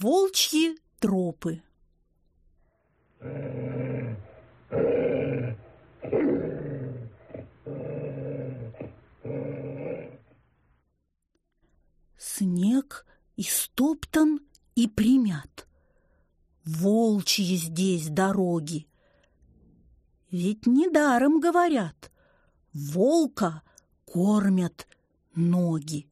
Волчьи тропы Снег истоптан и примят. Волчьи здесь дороги. Ведь недаром говорят, волка кормят ноги.